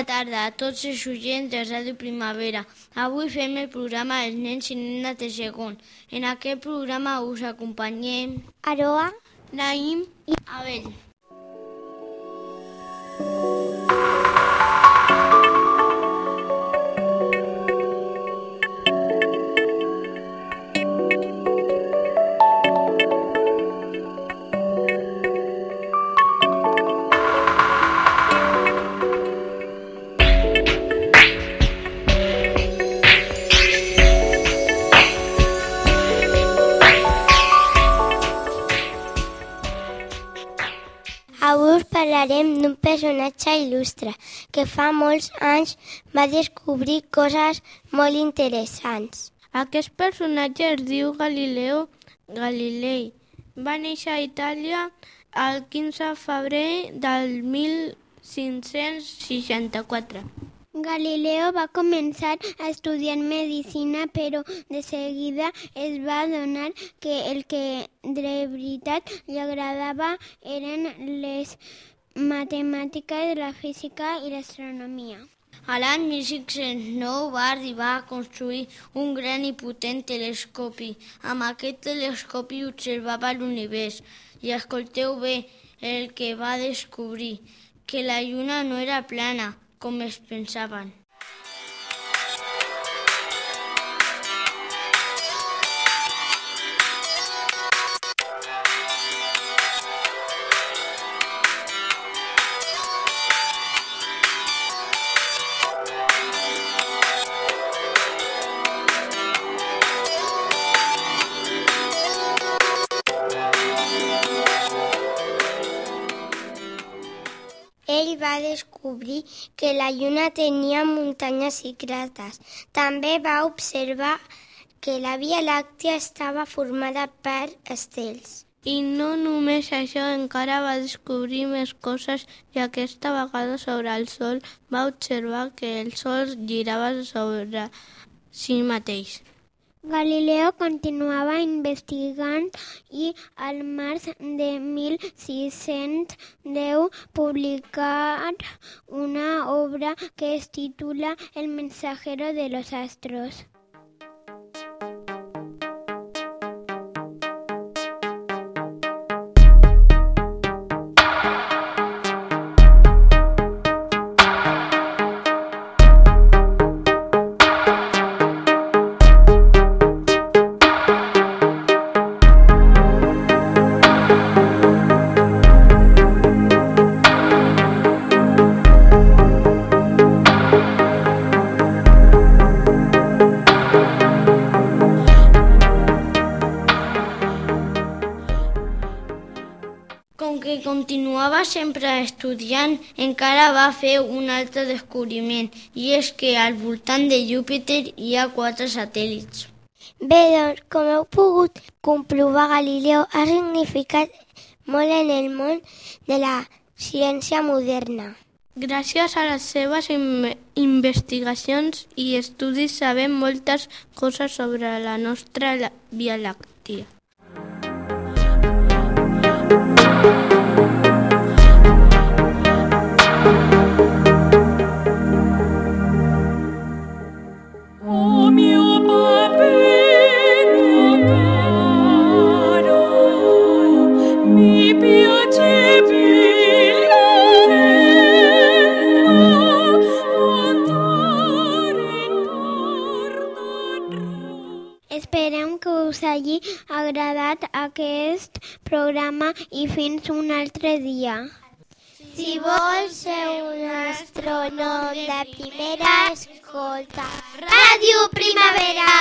Bona tarda a tots els oients de Ràdio Primavera. Avui fem el programa Els nens i nenes de segon. En aquest programa us acompanyem Aroa, Naim i Abel. Avui parlarem d'un personatge il·lustre que fa molts anys va descobrir coses molt interessants. Aquest personatge es diu Galileo Galilei. Va néixer a Itàlia el 15 de febrer del 1564. Galileo va començar a estudiar medicina, però de seguida es va adonar que el que de veritat li agradava eren les matemàtiques, la física i l'astronomia. A l'any 1609 va arribar a construir un gran i potent telescopi. Amb aquest telescopi observava l'univers. I escolteu bé el que va descobrir, que la lluna no era plana, com es va descobrir que la lluna tenia muntanyes i crates. També va observar que la Via Làctia estava formada per estels. I no només això, encara va descobrir més coses i aquesta vegada sobre el Sol va observar que el Sol girava sobre si mateix. Galileo continuava investigant i al març de 1610 publicar una obra que es titula El mensajero de los astros. Continuava sempre estudiant, encara va fer un altre descobriment, i és que al voltant de Júpiter hi ha quatre satèl·lits. Bé, doncs, com heu pogut comprovar, Galileo ha significat molt en el món de la ciència moderna. Gràcies a les seves in investigacions i estudis sabem moltes coses sobre la nostra Via Làctia. O us hagi agradat aquest programa i fins un altre dia. Si vols ser un astronòm de primera, escolta Ràdio Primavera!